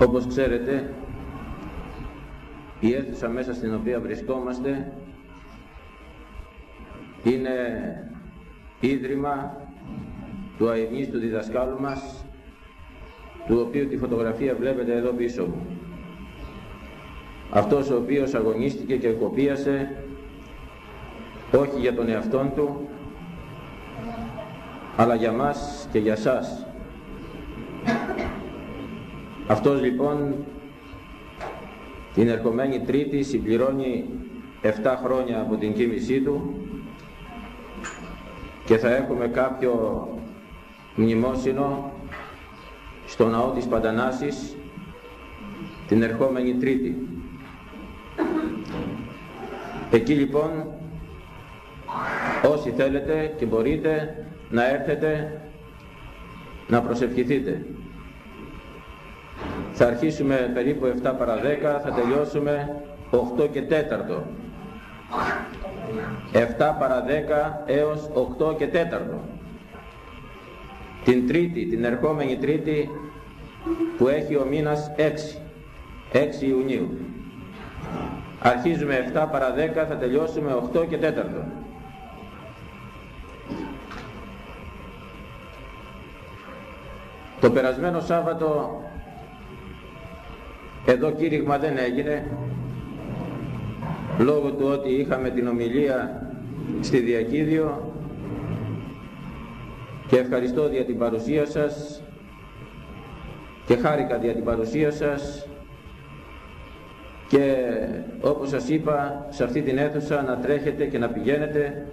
Όπως ξέρετε, η αίθουσα μέσα στην οποία βρισκόμαστε είναι ίδρυμα του αειμνίστου διδασκάλου μας, του οποίου τη φωτογραφία βλέπετε εδώ πίσω μου. Αυτός ο οποίος αγωνίστηκε και κοπίασε όχι για τον εαυτόν του, αλλά για μας και για σας. Αυτός λοιπόν την ερχομένη Τρίτη συμπληρώνει 7 χρόνια από την κοίμησή του και θα έχουμε κάποιο μνημόσυνο στο ναό της Παντανάσης την ερχόμενη Τρίτη. Εκεί λοιπόν όσοι θέλετε και μπορείτε να έρθετε να προσευχηθείτε. Θα αρχίσουμε περίπου 7 παρα 10, θα τελειώσουμε 8 και 4. 7 παρα 10 έως 8 και 4. Την Τρίτη, την ερχόμενη Τρίτη που έχει ο μήνας 6, 6 Ιουνίου. Αρχίζουμε 7 παρα 10, θα τελειώσουμε 8 και 4. Το περασμένο Σάββατο εδώ κήρυγμα δεν έγινε. Λόγω του ότι είχαμε την ομιλία στη Διακίδιο και ευχαριστώ για την παρουσία σας και χάρηκα για την παρουσία σας και όπως σας είπα σε αυτή την αίθουσα να τρέχετε και να πηγαίνετε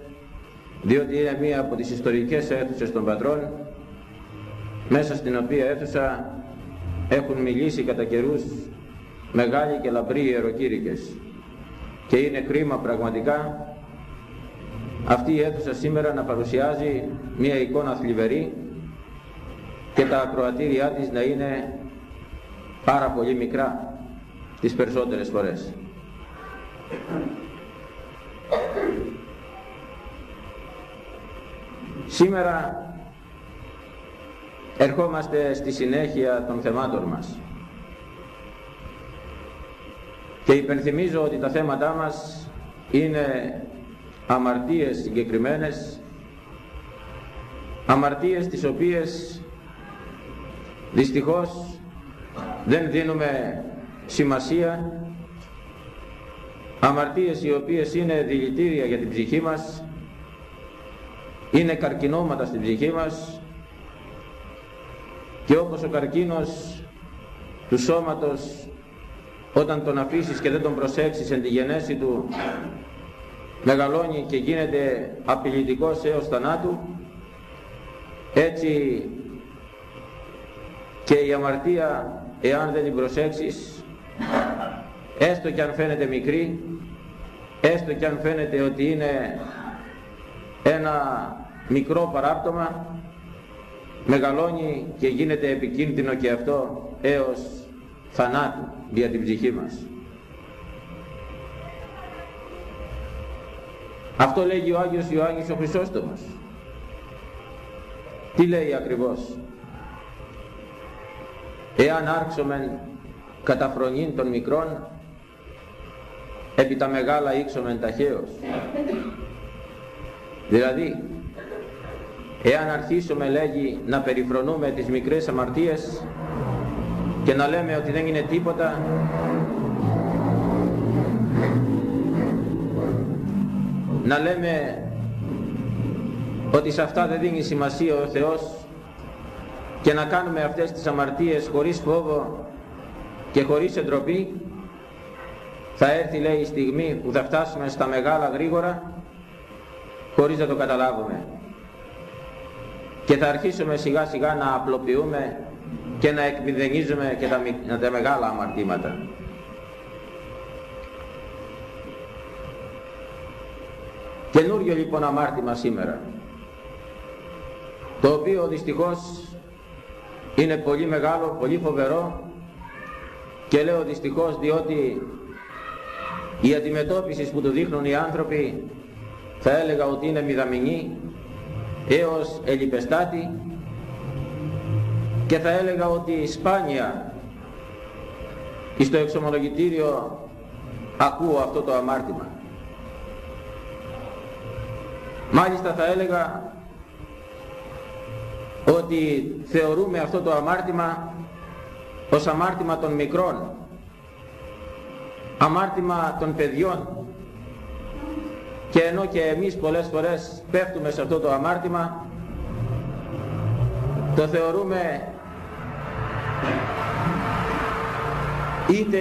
διότι είναι μία από τις ιστορικές αίθουσες των πατρών μέσα στην οποία αίθουσα έχουν μιλήσει κατά καιρούς μεγάλοι και λαμπροί ιεροκήρυκες και είναι κρίμα πραγματικά αυτή η αίθουσα σήμερα να παρουσιάζει μια εικόνα θλιβερή και τα ακροατήριά της να είναι πάρα πολύ μικρά τις περισσότερες φορές. Σήμερα ερχόμαστε στη συνέχεια των θεμάτων μας. Και υπενθυμίζω ότι τα θέματά μας είναι αμαρτίες συγκεκριμένες, αμαρτίες τις οποίες δυστυχώς δεν δίνουμε σημασία, αμαρτίες οι οποίες είναι δηλητήρια για την ψυχή μας, είναι καρκινώματα στην ψυχή μας και όπως ο καρκίνος του σώματος όταν τον αφήσεις και δεν τον προσέξεις εν τη γενέση του μεγαλώνει και γίνεται απειλητικός έως θανάτου έτσι και η αμαρτία εάν δεν την προσέξεις έστω και αν φαίνεται μικρή έστω και αν φαίνεται ότι είναι ένα μικρό παράπτωμα μεγαλώνει και γίνεται επικίνδυνο και αυτό έως θανάτου για την ψυχή μας. Αυτό λέγει ο Άγιος Ιωάννης ο Χρυσόστομος. Τι λέει ακριβώς; Εάν άρξομεν κατά φρονήν των μικρών, επί τα μεγάλα ήξομεν ταχαίως. Δηλαδή, εάν αρχίσουμε λέγει να περιφρονούμε τις μικρές αμαρτίες, και να λέμε ότι δεν είναι τίποτα. Να λέμε ότι σε αυτά δεν δίνει σημασία ο Θεός και να κάνουμε αυτές τις αμαρτίες χωρίς φόβο και χωρίς εντροπή. Θα έρθει λέει η στιγμή που θα φτάσουμε στα μεγάλα γρήγορα χωρίς να το καταλάβουμε. Και θα αρχίσουμε σιγά σιγά να απλοποιούμε και να εκμηδενίζουμε και τα, τα μεγάλα αμαρτήματα. Καινούριο λοιπόν αμάρτημα σήμερα, το οποίο δυστυχώς είναι πολύ μεγάλο, πολύ φοβερό και λέω δυστυχώς διότι η αντιμετώπισης που του δείχνουν οι άνθρωποι θα έλεγα ότι είναι μηδαμινή έως ελιπεστάτη και θα έλεγα ότι σπάνια στο εξομολογητήριο ακούω αυτό το αμάρτημα. Μάλιστα θα έλεγα ότι θεωρούμε αυτό το αμάρτημα ως αμάρτημα των μικρών, αμάρτημα των παιδιών και ενώ και εμείς πολλές φορές πέφτουμε σε αυτό το αμάρτημα, το θεωρούμε είτε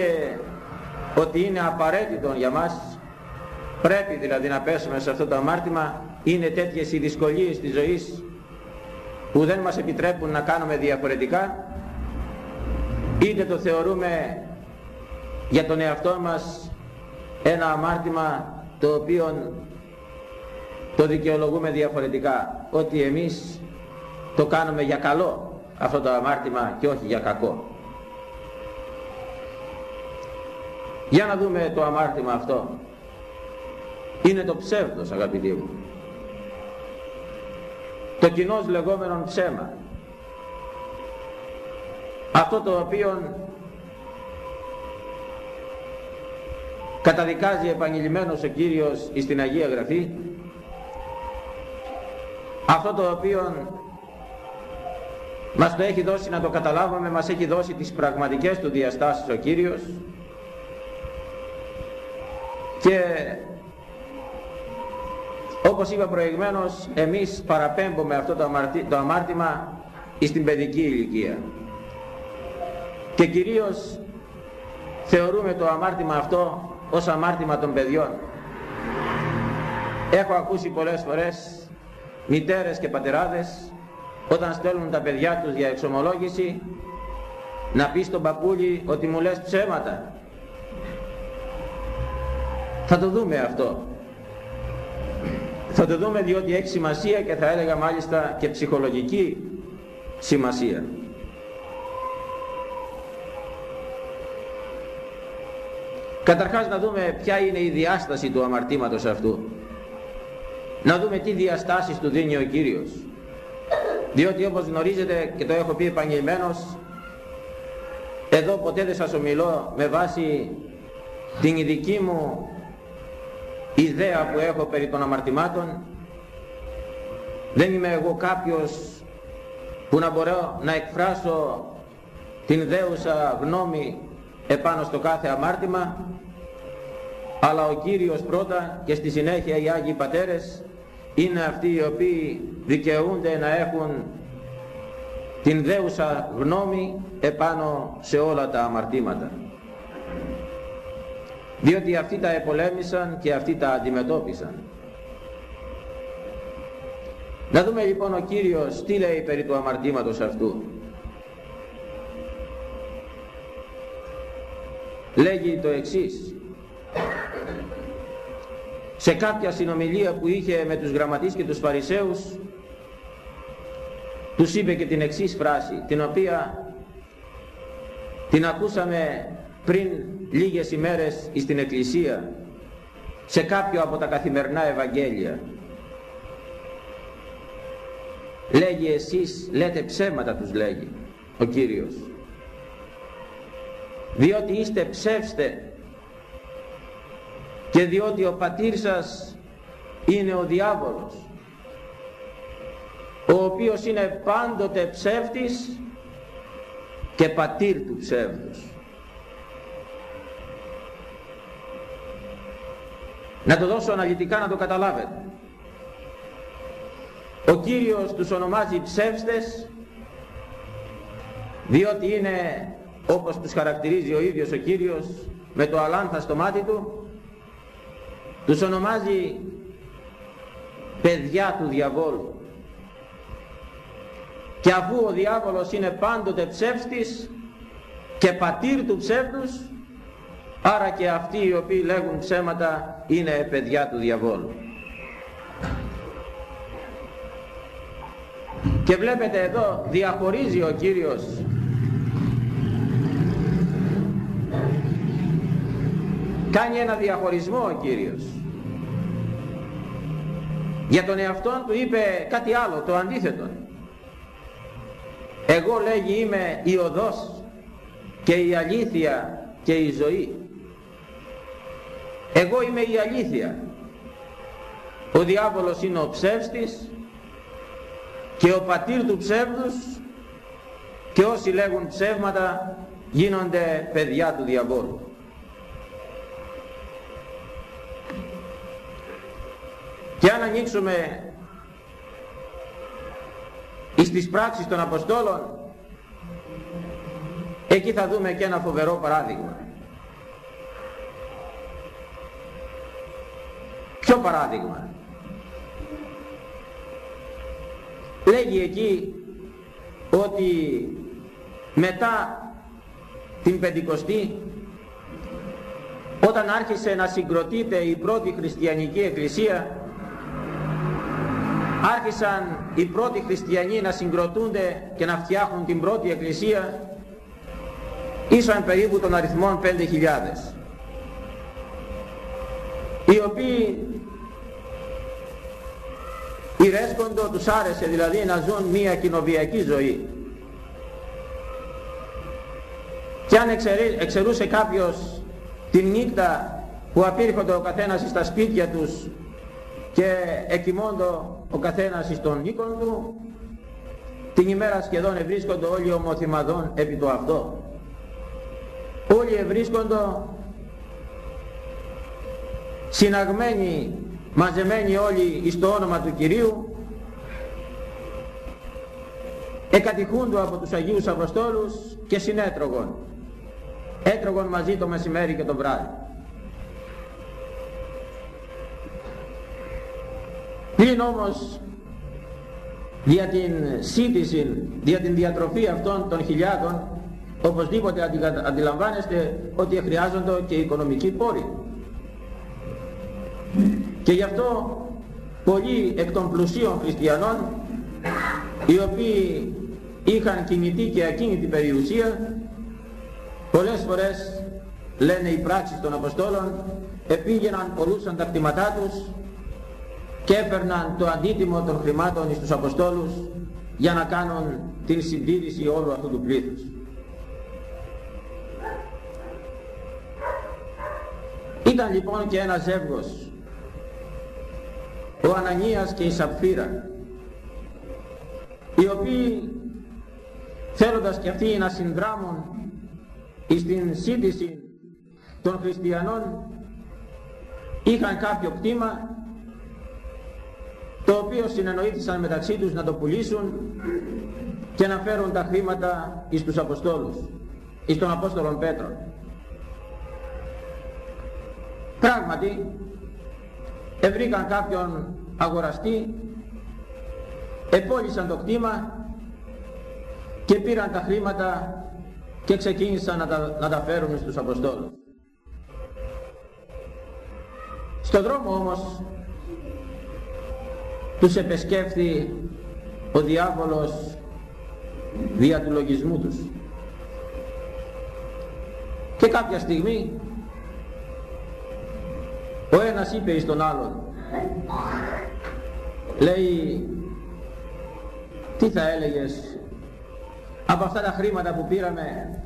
ότι είναι απαραίτητο για μας, πρέπει δηλαδή να πέσουμε σε αυτό το αμάρτημα, είναι τέτοιες οι δυσκολίες της ζωής που δεν μας επιτρέπουν να κάνουμε διαφορετικά, είτε το θεωρούμε για τον εαυτό μας ένα αμάρτημα το οποίο το δικαιολογούμε διαφορετικά, ότι εμείς το κάνουμε για καλό αυτό το αμάρτημα και όχι για κακό. Για να δούμε το αμάρτημα αυτό. Είναι το ψεύδος αγαπητοί μου. Το κοινό λεγόμενο ψέμα. Αυτό το οποίο καταδικάζει επανειλημμένος ο Κύριος στην Αγία Γραφή αυτό το οποίο μας το έχει δώσει να το καταλάβουμε μας έχει δώσει τις πραγματικές του διαστάσεις ο Κύριος. Και όπως είπα προηγουμένως εμείς παραπέμπουμε αυτό το, το αμάρτημα στην παιδική ηλικία. Και κυρίως θεωρούμε το αμάρτημα αυτό ως αμάρτημα των παιδιών. Έχω ακούσει πολλές φορές μητέρες και πατεράδες όταν στέλνουν τα παιδιά τους για εξομολόγηση να πει στον παππούλι ότι μου λες ψέματα θα το δούμε αυτό. Θα το δούμε διότι έχει σημασία και θα έλεγα μάλιστα και ψυχολογική σημασία. Καταρχάς να δούμε ποια είναι η διάσταση του αμαρτήματος αυτού. Να δούμε τι διαστάσεις του δίνει ο Κύριος. Διότι όπως γνωρίζετε και το έχω πει επαγγελμένος, εδώ ποτέ δεν σας ομιλώ με βάση την ειδική μου ιδέα που έχω περί των αμαρτημάτων. Δεν είμαι εγώ κάποιος που να μπορώ να εκφράσω την δέουσα γνώμη επάνω στο κάθε αμάρτημα αλλά ο Κύριος πρώτα και στη συνέχεια οι Άγιοι Πατέρες είναι αυτοί οι οποίοι δικαιούνται να έχουν την δέουσα γνώμη επάνω σε όλα τα αμαρτήματα διότι αυτοί τα επολέμησαν και αυτοί τα αντιμετώπισαν. Να δούμε λοιπόν ο Κύριος τι λέει περί του αμαρτήματος αυτού. Λέγει το εξής. Σε κάποια συνομιλία που είχε με τους γραμματείς και τους φαρισαίους τους είπε και την εξής φράση την οποία την ακούσαμε πριν λίγες ημέρες στην Εκκλησία σε κάποιο από τα καθημερινά Ευαγγέλια. Λέγει εσείς λέτε ψέματα τους λέγει ο Κύριος. Διότι είστε ψεύστες και διότι ο πατήρ σας είναι ο διάβολος ο οποίος είναι πάντοτε ψεύτης και πατήρ του ψεύδους Να το δώσω αναλυτικά να το καταλάβετε. Ο Κύριος τους ονομάζει ψεύστες διότι είναι όπως τους χαρακτηρίζει ο ίδιος ο Κύριος με το αλάνθα στο μάτι του τους ονομάζει παιδιά του διαβόλου και αφού ο διάβολος είναι πάντοτε ψεύστης και πατήρ του ψεύδους Άρα και αυτοί οι οποίοι λέγουν ψέματα είναι παιδιά του διαβόλου. Και βλέπετε εδώ διαχωρίζει ο Κύριος κάνει ένα διαχωρισμό ο Κύριος για τον εαυτόν του είπε κάτι άλλο το αντίθετο εγώ λέγει είμαι η οδός και η αλήθεια και η ζωή. Εγώ είμαι η αλήθεια. Ο διάβολος είναι ο ψεύστης και ο πατήρ του ψεύδους και όσοι λέγουν ψεύματα γίνονται παιδιά του διαβόλου. Και αν ανοίξουμε εις τις πράξεις των Αποστόλων εκεί θα δούμε και ένα φοβερό παράδειγμα. Ποιο παράδειγμα; Λέγει εκεί ότι μετά την Πεντηκοστή όταν άρχισε να συγκροτείται η πρώτη χριστιανική εκκλησία άρχισαν οι πρώτοι χριστιανοί να συγκροτούνται και να φτιάχνουν την πρώτη εκκλησία ήσαν περίπου των αριθμών 5.000 οι οποίοι ηρέσκοντο τους άρεσε δηλαδή να ζουν μια κοινοβιακή ζωή. Και αν εξαιρούσε κάποιος την νύχτα που απήρχονται ο καθένας στα σπίτια τους και εκοιμώντο ο καθένας στον οίκον του την ημέρα σχεδόν ευρίσκονται όλοι ομοθυμαδών επί το αυτό όλοι ευρίσκονται συναγμένοι μαζεμένοι όλοι στο όνομα του Κυρίου εκατηχούντο από τους Αγίους Αποστόλους και συνέτρωγον. Έτρωγον μαζί το μεσημέρι και το βράδυ Πλην όμως για την σύντηση, για την διατροφή αυτών των χιλιάδων οπωσδήποτε αντιλαμβάνεστε ότι χρειάζονται και οικονομικοί πόροι. Και γι' αυτό πολλοί εκ των πλουσίων χριστιανών οι οποίοι είχαν κινητή και ακίνητη περιουσία πολλές φορές λένε οι πράξεις των Αποστόλων επήγαιναν πολλούσαν τα κτήματά τους και έπαιρναν το αντίτιμο των χρημάτων στους Αποστόλους για να κάνουν την συντήρηση όλου αυτού του πλήθους. Ήταν λοιπόν και ένας ζεύγος, ο Ανανίας και η Σαπφύρα, οι οποίοι θέλοντας και αυτοί να συνδράμουν στην σύντηση των χριστιανών είχαν κάποιο κτήμα το οποίο συνεννοήθησαν μεταξύ τους να το πουλήσουν και να φέρουν τα χρήματα εις τους Αποστόλους, εις τον Απόστολον Πέτρο. Πράγματι, ευρήκαν κάποιον αγοραστή, επόλυσαν το κτήμα και πήραν τα χρήματα και ξεκίνησαν να τα, να τα φέρουν στους Αποστόλους. Στον δρόμο όμως τους επεσκέφθη ο διάβολος δια του λογισμού τους. Και κάποια στιγμή ο ένας είπε εις τον άλλον λέει τι θα έλεγες από αυτά τα χρήματα που πήραμε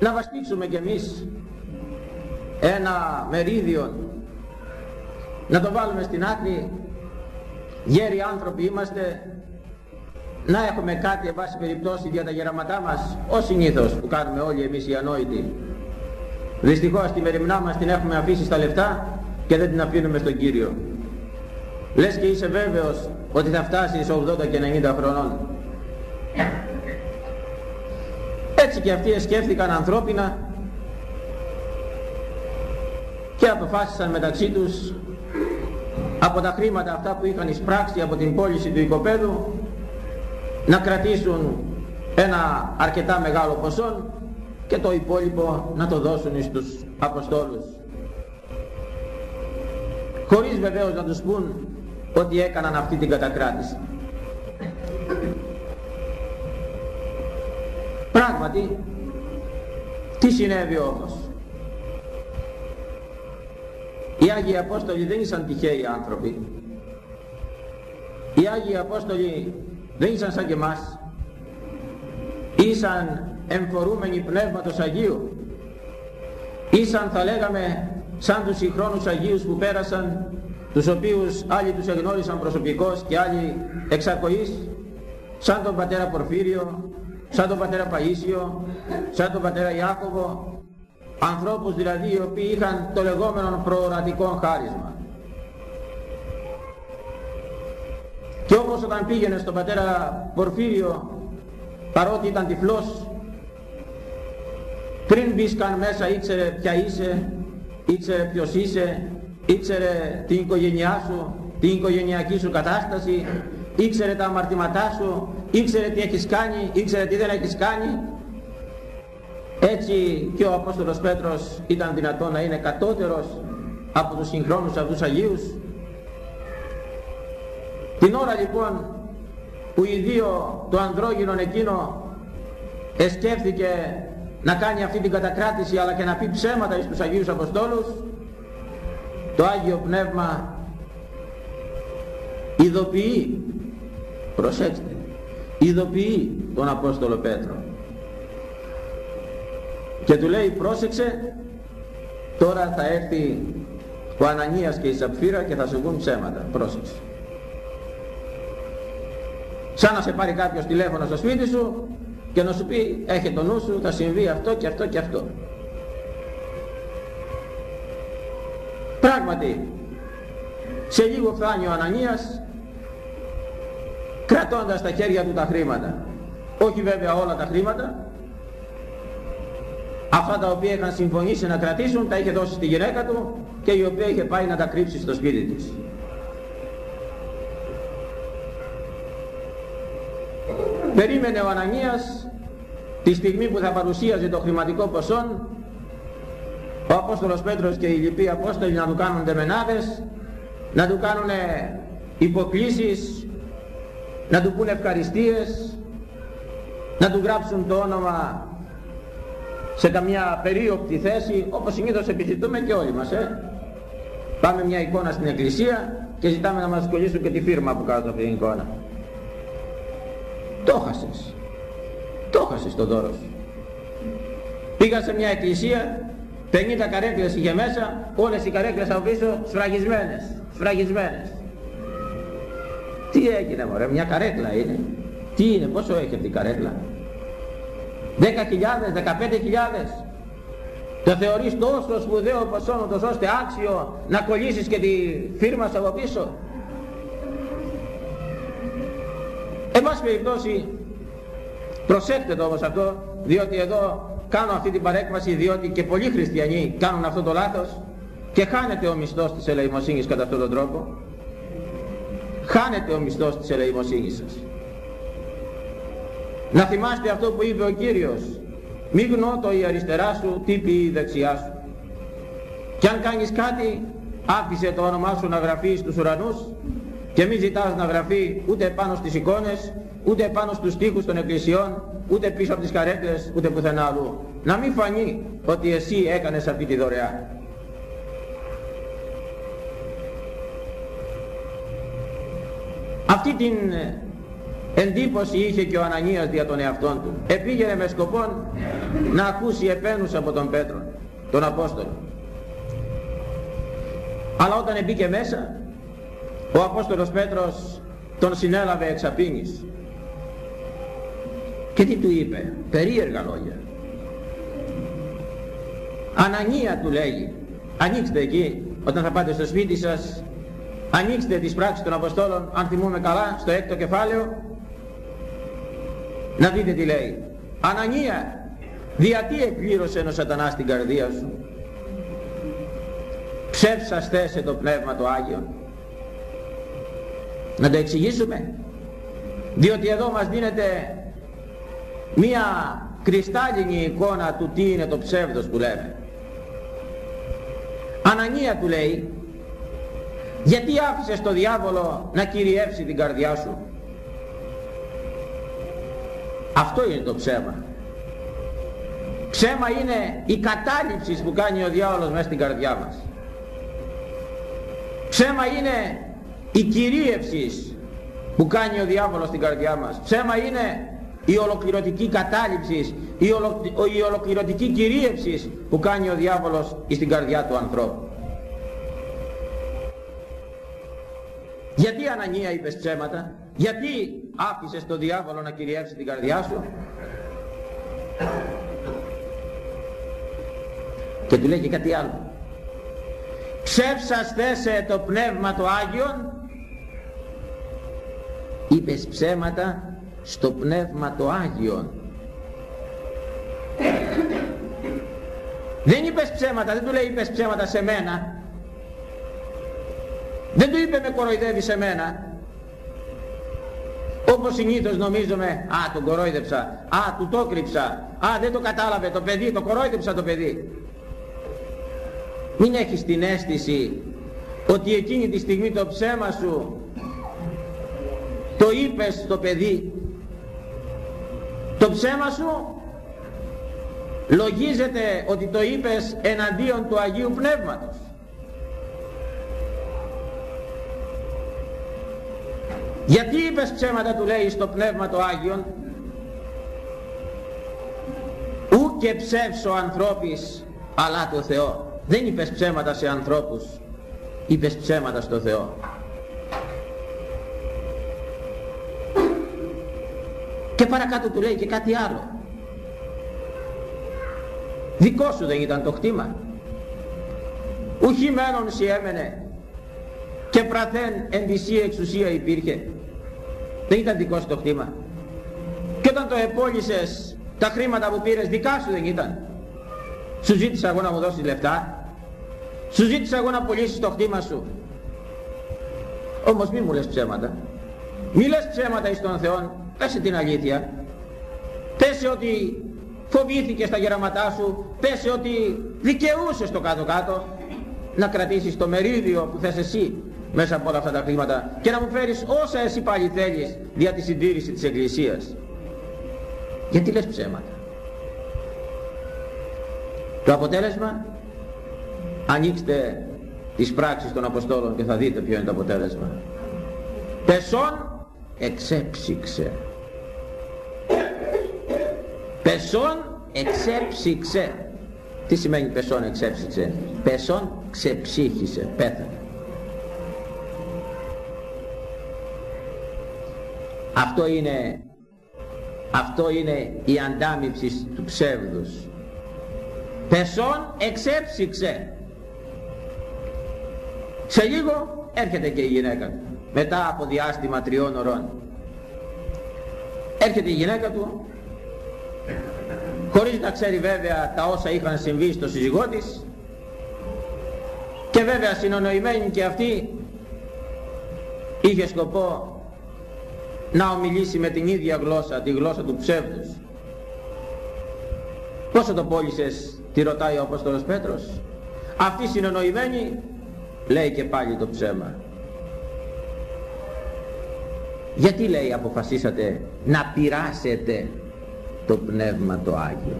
να βαστίξουμε κι εμείς ένα μερίδιο να το βάλουμε στην άκρη γέροι άνθρωποι είμαστε να έχουμε κάτι εν πάση περιπτώσει για τα γεραματά μας ως συνήθως που κάνουμε όλοι εμείς οι ανόητοι. Δυστυχώς τη μεριμνά μας την έχουμε αφήσει στα λεφτά και δεν την αφήνουμε στον Κύριο. Λες και είσαι βέβαιος ότι θα φτάσεις 80 και 90 χρονών. Έτσι και αυτοί σκέφτηκαν ανθρώπινα και αποφάσισαν μεταξύ τους από τα χρήματα αυτά που είχαν εισπράξει από την πώληση του οικοπαίδου να κρατήσουν ένα αρκετά μεγάλο ποσό και το υπόλοιπο να το δώσουν στους Αποστόλους. Χωρίς βεβαίως να τους πούν ότι έκαναν αυτή την κατακράτηση. Πράγματι, τι συνέβη όμως; Οι Άγιοι Απόστολοι δεν ήσαν τυχαίοι άνθρωποι. Οι Άγιοι Απόστολοι δεν ήσαν σαν και εμάς. Ήσαν εμφορούμενοι Πνεύματος Αγίου ήσαν θα λέγαμε σαν τους συγχρόνους Αγίους που πέρασαν τους οποίους άλλοι τους εγνώρισαν προσωπικώς και άλλοι εξακοής σαν τον πατέρα Πορφύριο, σαν τον πατέρα Παΐσιο, σαν τον πατέρα Ιάκωβο, ανθρώπους δηλαδή οι οποίοι είχαν το λεγόμενο προορατικό χάρισμα. Και όπως όταν πήγαινε στον πατέρα Πορφύριο, παρότι ήταν τυφλός, πριν μπεις καν μέσα ήξερε ποια είσαι, ήξερε ποιος είσαι, ήξερε την οικογένειά σου, την οικογενειακή σου κατάσταση, ήξερε τα αμαρτήματά σου, ήξερε τι έχεις κάνει, ήξερε τι δεν έχεις κάνει. Έτσι και ο Απόστολος Πέτρος ήταν δυνατό να είναι κατώτερος από τους συγχρόνους αυτούς Αγίους. Την ώρα λοιπόν που οι δύο το ανδρόγυνον εκείνο εσκέφθηκε να κάνει αυτή την κατακράτηση αλλά και να πει ψέματα εις τους Αγίους Αποστόλους το Άγιο Πνεύμα ειδοποιεί προσέξτε ειδοποιεί τον Απόστολο Πέτρο και του λέει πρόσεξε τώρα θα έρθει ο Ανανίας και η Σαπφύρα και θα σου βγουν ψέματα. Πρόσεξε. Σαν να σε πάρει κάποιος τηλέφωνο στο σπίτι σου και να σου πει έχει το νου σου θα συμβεί αυτό και αυτό και αυτό πράγματι σε λίγο φτάνει ο Ανανίας κρατώντας στα χέρια του τα χρήματα. Όχι βέβαια όλα τα χρήματα αυτά τα οποία είχαν συμφωνήσει να κρατήσουν τα είχε δώσει στη γυναίκα του και η οποία είχε πάει να τα κρύψει στο σπίτι της. Περίμενε ο Ανανίας τη στιγμή που θα παρουσίαζε το χρηματικό ποσό ο Απόστολος Πέτρος και οι λοιποί Απόστολοι να του κάνουν τεμενάδες να του κάνουν υποκλήσεις να του πούνε ευχαριστίες να του γράψουν το όνομα σε καμιά περίοπτη θέση όπως συνήθως επιζητούμε και όλοι μας ε. πάμε μια εικόνα στην εκκλησία και ζητάμε να μας κολλήσουν και τη φίρμα που κάτω αυτή την εικόνα το χάσες το χάσες το δώρο σου πήγα σε μια εκκλησία 50 καρέκλες είχε μέσα όλες οι καρέκλες από πίσω σφραγισμένες σφραγισμένες τι έγινε μωρέ, μια καρέκλα είναι. Τι είναι, πόσο έχει αυτή η καρέκλα; 10.000, 15.000. Το θεωρείς τόσο σπουδαίο ποσό τόσο ώστε άξιο να κολλήσεις και τη φίρμα σου από πίσω. Εν πάση περιπτώσει, προσέξτε το όμως αυτό, διότι εδώ κάνω αυτή την παρέκβαση διότι και πολλοί χριστιανοί κάνουν αυτό το λάθος και χάνεται ο μισθός της ελεημοσύνης κατά αυτόν τον τρόπο χάνεται ο μισθός της ελεημοσύνης σας. Να θυμάστε αυτό που είπε ο Κύριος μη γνώτο η αριστερά σου, τι πει η δεξιά σου. Και αν κάνεις κάτι, άφησε το όνομά σου να γραφεί στους ουρανούς και μη ζητάς να γραφεί ούτε πάνω στις εικόνες, ούτε πάνω στους τοίχους των εκκλησιών, ούτε πίσω από τις καρέκλες, ούτε πουθενά αλλού. Να μην φανεί ότι εσύ έκανες αυτή τη δωρεά. Αυτή την εντύπωση είχε και ο Ανανίας δια των εαυτών του. Επήγαινε με σκοπό να ακούσει επένους από τον Πέτρο, τον Απόστολο. Αλλά όταν μπήκε μέσα, ο Απόστολος Πέτρος τον συνέλαβε εξαπίνης. Και τι του είπε, περίεργα λόγια. Ανανία του λέγει, ανοίξτε εκεί, όταν θα πάτε στο σπίτι σας, Ανοίξτε τις πράξεις των Αποστόλων, αν θυμούμε καλά, στο έκτο κεφάλαιο, να δείτε τι λέει. Ανανία, τι εκπλήρωσε ο σατανάς την καρδία σου; Ψεύσας θέσε το Πνεύμα το Άγιο. Να το εξηγήσουμε. Διότι εδώ μας δίνεται μία κρυστάλλινη εικόνα του τι είναι το ψεύδος που λέμε. Ανανία του λέει γιατί άφησες το διάβολο να κυριεύσει την καρδιά σου; Αυτό είναι το ψέμα. Ψέμα είναι η κατάληψη που κάνει ο διάβολος μέσα στην καρδιά μας. Ψέμα είναι η κυρίευση που κάνει ο διάβολος στην καρδιά μας. Ψέμα είναι η ολοκληρωτική κατάληψη, η, η ολοκληρωτική κυρίευση που κάνει ο διάβολος στην καρδιά του ανθρώπου. Γιατί Ανανία είπες ψέματα, γιατί άφησες τον διάβολο να κυριεύσει την καρδιά σου. Και του λέει και κάτι άλλο. Ψεύσας θέσε το πνεύμα το Άγιον, είπες ψέματα στο πνεύμα το Άγιον. Δεν είπες ψέματα, δεν του λέει είπες ψέματα σε μένα. Δεν του είπε με κοροϊδεύει σε μένα. Όπως συνήθως νομίζουμε, α τον κορόιδεψα, α του το κρύψα, α δεν το κατάλαβε το παιδί, το κορόιδεψα το παιδί. Μην έχεις την αίσθηση ότι εκείνη τη στιγμή το ψέμα σου το είπες στο παιδί. Το ψέμα σου λογίζεται ότι το είπες εναντίον του Αγίου Πνεύματος. Γιατί είπες ψέματα του λέει στο Πνεύμα το Άγιον; Ου και ψεύσω ανθρώπης αλλά το Θεό. Δεν είπες ψέματα σε ανθρώπους, είπες ψέματα στο Θεό. Και παρακάτω του λέει και κάτι άλλο. Δικό σου δεν ήταν το χτήμα. Ουχή μένον σι έμενε και πραθέν εν εξουσία υπήρχε. Δεν ήταν δικό σου το χτήμα. Και όταν το επόλυσες τα χρήματα που πήρες δικά σου δεν ήταν. Σου ζήτησα εγώ να μου δώσεις λεφτά. Σου ζήτησα εγώ να πουλήσεις το χτήμα σου. Όμως μη μου λες ψέματα. Μη λες ψέματα εις τον Θεό. Πέσε την αλήθεια. Πέσε ότι φοβήθηκες στα γεραματά σου. Πέσε ότι δικαιούσες το κάτω-κάτω να κρατήσεις το μερίδιο που θες εσύ μέσα από όλα αυτά τα χρήματα και να μου φέρεις όσα εσύ πάλι θέλεις για τη συντήρηση της Εκκλησίας. Γιατί λες ψέματα; Το αποτέλεσμα; Ανοίξτε τις πράξεις των Αποστόλων και θα δείτε ποιο είναι το αποτέλεσμα. Πεσόν εξέψυξε. Πεσόν εξέψυξε. Τι σημαίνει πεσόν εξέψυξε; Πεσόν ξεψύχησε. Πέθανε. Αυτό είναι, αυτό είναι η αντάμυψη του ψεύδους. Πεσόν εξέψυξε. Σε λίγο έρχεται και η γυναίκα του. Μετά από διάστημα τριών ωρών. Έρχεται η γυναίκα του χωρίς να ξέρει βέβαια τα όσα είχαν συμβεί στο σύζυγό της και βέβαια συνονοημένη και αυτή είχε σκοπό να ομιλήσει με την ίδια γλώσσα, τη γλώσσα του ψεύδους. Πόσο το πώλησες, τη ρωτάει ο Απόστολος Πέτρος. Αυτή συνονοημένη λέει και πάλι το ψέμα. Γιατί λέει αποφασίσατε να πειράσετε το Πνεύμα το Άγιο;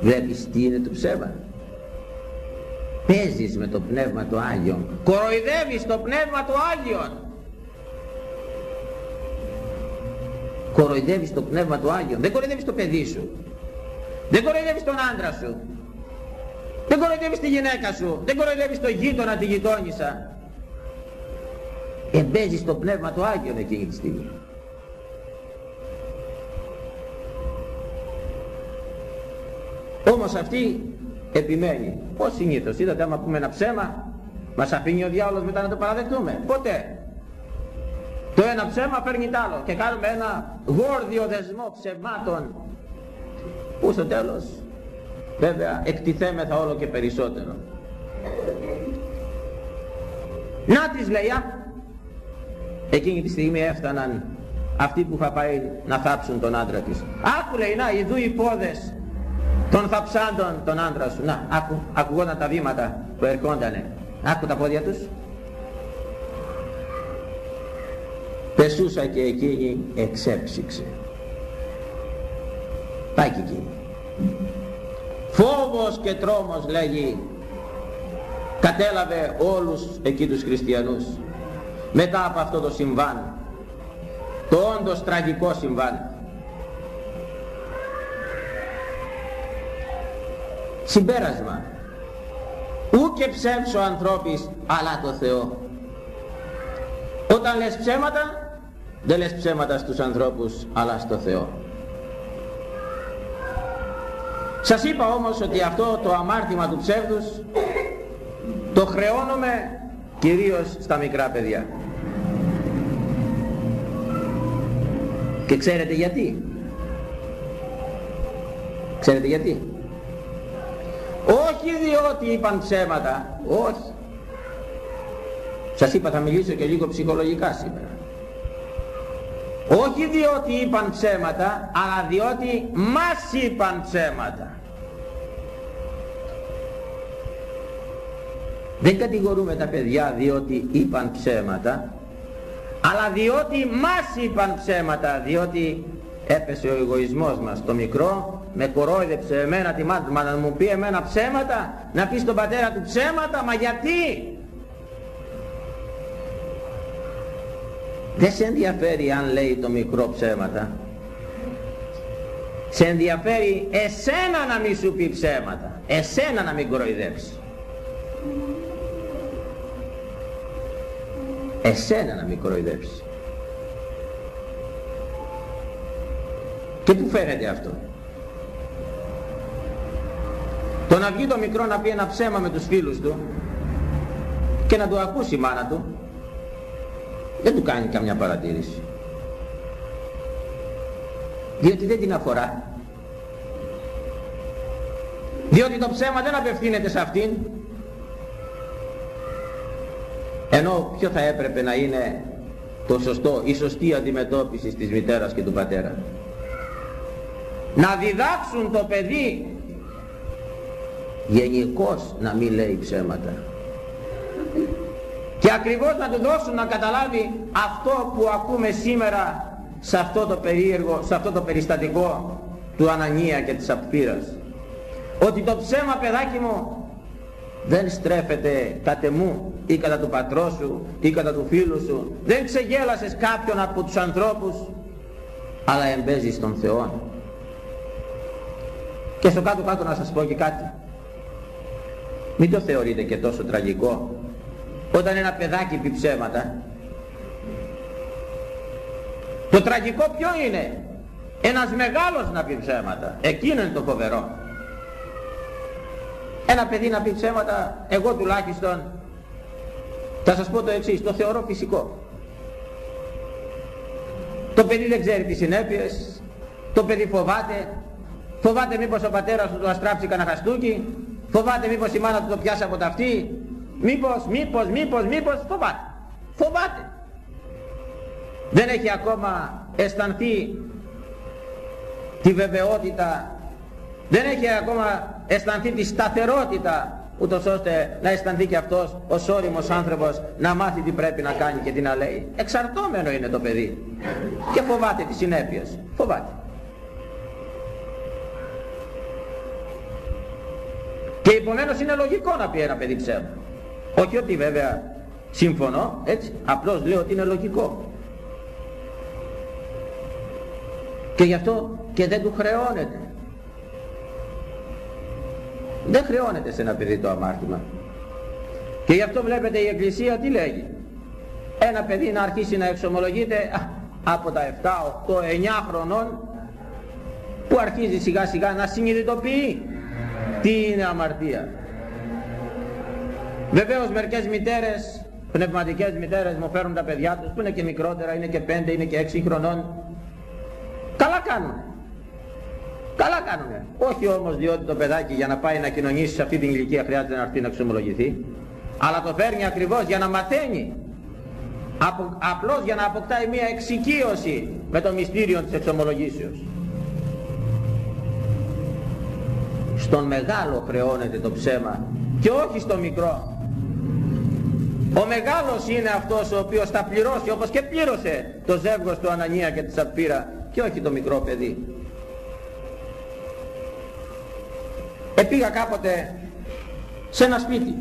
Βλέπεις τι είναι το ψέμα; Παίζεις με το Πνεύμα το Άγιο. Κοροϊδεύεις το Πνεύμα το Άγιο. Κοροϊδεύεις το πνεύμα του Άγιο δεν κοροϊδεύεις το παιδί σου. Δεν κοροϊδεύεις τον άντρα σου. Δεν κοροϊδεύεις τη γυναίκα σου. Δεν κοροϊδεύεις το γείτονα, τη γειτόνισσα. Εμπέζεις το πνεύμα του Άγιο εκείνη τη στιγμή. Όμως αυτή επιμένει. Πως συνήθως είδατε άμα πούμε ένα ψέμα μας αφήνει ο διάολος μετά να το παραδεχτούμε. Ποτέ το ένα ψέμα φέρνει τ' άλλο και κάνουμε ένα γόρδιο δεσμό ψεμάτων που στο τέλος βέβαια εκτιθέμεθα όλο και περισσότερο. Να τις λέει εκείνη τη στιγμή έφταναν αυτοί που θα πάει να θάψουν τον άντρα της. Άκου λέει να ειδού οι πόδες των θαψάντων τον άντρα σου. Να άκου, ακουγόταν τα βήματα που ερχόντανε. Άκου τα πόδια τους. Πεσούσα και εκείνη εξέψυξε πάει και εκείνη φόβος και τρόμος λέγει κατέλαβε όλους εκεί τους χριστιανούς μετά από αυτό το συμβάν το όντως τραγικό συμβάν. Συμπέρασμα. Ού και ψεύσω ανθρώπης, αλλά το Θεό. Όταν λες ψέματα, δεν λες ψέματα στους ανθρώπους, αλλά στο Θεό. Σας είπα όμως ότι αυτό το αμάρτημα του ψεύδους το χρεώνουμε κυρίως στα μικρά παιδιά. Και ξέρετε γιατί; Ξέρετε γιατί; Όχι διότι είπαν ψέματα. Όχι. Σας είπα θα μιλήσω και λίγο ψυχολογικά σήμερα. Όχι διότι είπαν ψέματα, αλλά διότι μας είπαν ψέματα. Δεν κατηγορούμε τα παιδιά διότι είπαν ψέματα, αλλά διότι μας είπαν ψέματα, διότι έπεσε ο εγωισμός μας το μικρό, με κορόιδεψε εμένα τη μάτι, μα να μου πει εμένα ψέματα, να πει στον πατέρα του ψέματα, μα γιατί; Δεν σε ενδιαφέρει αν λέει το μικρό ψέματα. Σε ενδιαφέρει εσένα να μην σου πει ψέματα, εσένα να μην κοροϊδέψεις. Εσένα να μην κοροϊδέψεις. Και πού φαίνεται αυτό; Το να βγει το μικρό να πει ένα ψέμα με τους φίλους του και να το ακούσει η μάνα του δεν του κάνει καμιά παρατήρηση. Διότι δεν την αφορά. Διότι το ψέμα δεν απευθύνεται σε αυτήν. Ενώ ποιο θα έπρεπε να είναι το σωστό, η σωστή αντιμετώπιση της μητέρας και του πατέρα να διδάξουν το παιδί γενικώς να μην λέει ψέματα και ακριβώς να του δώσουν να καταλάβει αυτό που ακούμε σήμερα σε αυτό το περίεργο, σε αυτό το περιστατικό του Ανανία και της Απφύρας ότι το ψέμα παιδάκι μου δεν στρέφεται κατά μου ή κατά του πατρός σου ή κατά του φίλου σου δεν ξεγέλασες κάποιον από τους ανθρώπους αλλά εμπέζεις τον Θεό και στο κάτω κάτω να σας πω και κάτι. Μην το θεωρείτε και τόσο τραγικό. Όταν ένα παιδάκι πει ψέματα. Το τραγικό ποιο είναι; Ένας μεγάλος να πει ψέματα. Εκείνο είναι το φοβερό. Ένα παιδί να πει ψέματα, εγώ τουλάχιστον, θα σας πω το εξής, το θεωρώ φυσικό. Το παιδί δεν ξέρει τις συνέπειες, το παιδί φοβάται, Φοβάται μήπως ο πατέρας του το αστράψει κανένα χαστούκι. Φοβάται μήπως η μάνα του το πιάσει από τα αυτή. Μήπως, μήπως, μήπως, μήπως. Φοβάται. Φοβάται. Δεν έχει ακόμα αισθανθεί τη βεβαιότητα. Δεν έχει ακόμα αισθανθεί τη σταθερότητα ούτως ώστε να αισθανθεί και αυτός ο όριμος άνθρωπος να μάθει τι πρέπει να κάνει και τι να λέει. Εξαρτώμενο είναι το παιδί και φοβάται τις συνέπειες. Φοβάται. Και επομένως είναι λογικό να πει ένα παιδί ψέμα. Όχι ότι βέβαια συμφωνώ, έτσι, απλώς λέω ότι είναι λογικό. Και γι' αυτό και δεν του χρεώνεται. Δεν χρεώνεται σε ένα παιδί το αμάρτημα. Και γι' αυτό βλέπετε η Εκκλησία τι λέγει. Ένα παιδί να αρχίσει να εξομολογείται από τα 7, 8, 9 χρονών που αρχίζει σιγά σιγά να συνειδητοποιεί τι είναι αμαρτία. Βεβαίως μερικές μητέρες, πνευματικές μητέρες μου φέρουν τα παιδιά τους που είναι και μικρότερα, είναι και πέντε, είναι και έξι χρονών. Καλά κάνουν. Καλά κάνουνε. Όχι όμως διότι το παιδάκι για να πάει να κοινωνήσει σε αυτή την ηλικία χρειάζεται να έρθει να εξομολογηθεί. Αλλά το φέρνει ακριβώς για να μαθαίνει. Απο, απλώς για να αποκτάει μια εξοικείωση με το μυστήριο της εξομολογήσεως. στον μεγάλο χρεώνεται το ψέμα και όχι στο μικρό ο μεγάλος είναι αυτός ο οποίος θα πληρώσει όπως και πλήρωσε το ζεύγος του Ανανία και της Σαπφύρα και όχι το μικρό παιδί. Επήγα κάποτε σε ένα σπίτι.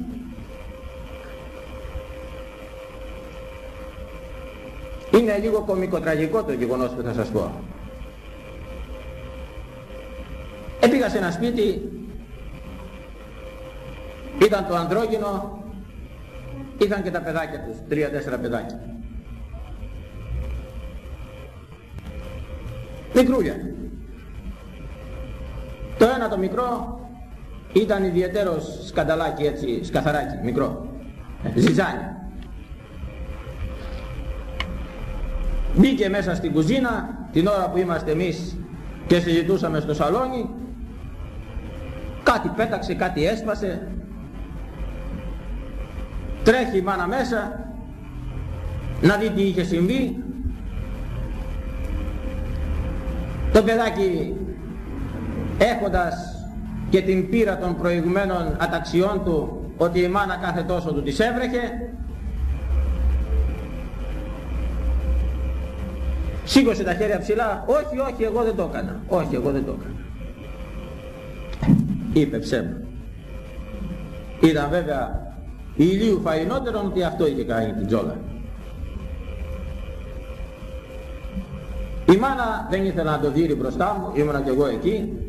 Είναι λίγο κομικοτραγικό το γεγονός που θα σας πω. Έπηγα σε ένα σπίτι, ήταν το ανδρόγυνο, είχαν και τα παιδάκια τους, τρία-τέσσερα παιδάκια. Μικρούλια. Το ένα το μικρό ήταν ιδιαίτερος σκανταλάκι έτσι, σκαθαράκι, μικρό. Ζυζάνι. Μπήκε μέσα στην κουζίνα την ώρα που είμαστε εμείς και συζητούσαμε στο σαλόνι. Κάτι πέταξε, κάτι έσπασε. Τρέχει η μάνα μέσα να δει τι είχε συμβεί. Το παιδάκι έχοντας και την πείρα των προηγουμένων αταξιών του ότι η μάνα κάθε τόσο του τις έβρεχε σήκωσε τα χέρια ψηλά. Όχι όχι εγώ δεν το έκανα. Όχι εγώ δεν το έκανα είπε ψέμα. Ήταν βέβαια ηλίου φαϊνότερο ότι αυτό είχε κάνει την τζόλα η μάνα δεν ήθελε να το δει μπροστά μου ήμουνα και εγώ εκεί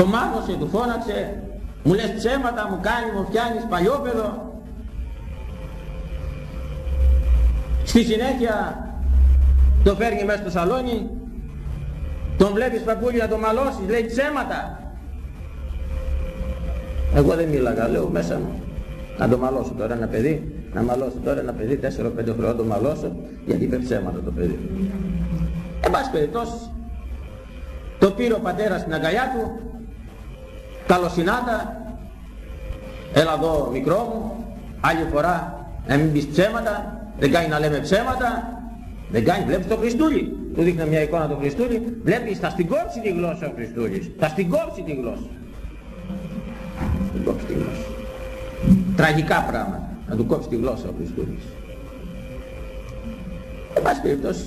το μάγωσε, του φώναξε, μου λες ψέματα, μου κάνει, μου φτιάνεις παλιόπαιδο. Στη συνέχεια το φέρνει μέσα στο σαλόνι, τον βλέπεις παππούλι να το μαλώσεις, λέει ψέματα. Εγώ δεν μίλαγα, λέω μέσα μου. Να το μαλώσω τώρα ένα παιδί, να μαλώσω τώρα ένα παιδί, 4-5 χρόνια να το μαλώσω, γιατί είπε ψέματα το παιδί. Εν πάση περιπτώσει, το πήρε ο πατέρας στην αγκαλιά του καλοσυνάτα έλα εδώ μικρό μου άλλη φορά να μην πεις ψέματα δεν κάνει να λέμε ψέματα δεν κάνει βλέπεις το Χριστούλη του δείχνει μια εικόνα το Χριστούλη βλέπεις θα στην κόψει τη γλώσσα ο Χριστούλης θα στην κόψει τη γλώσσα την κόψει τη γλώσσα τραγικά πράγματα να του κόψει τη γλώσσα ο Χριστούλης εν πάση περιπτώσει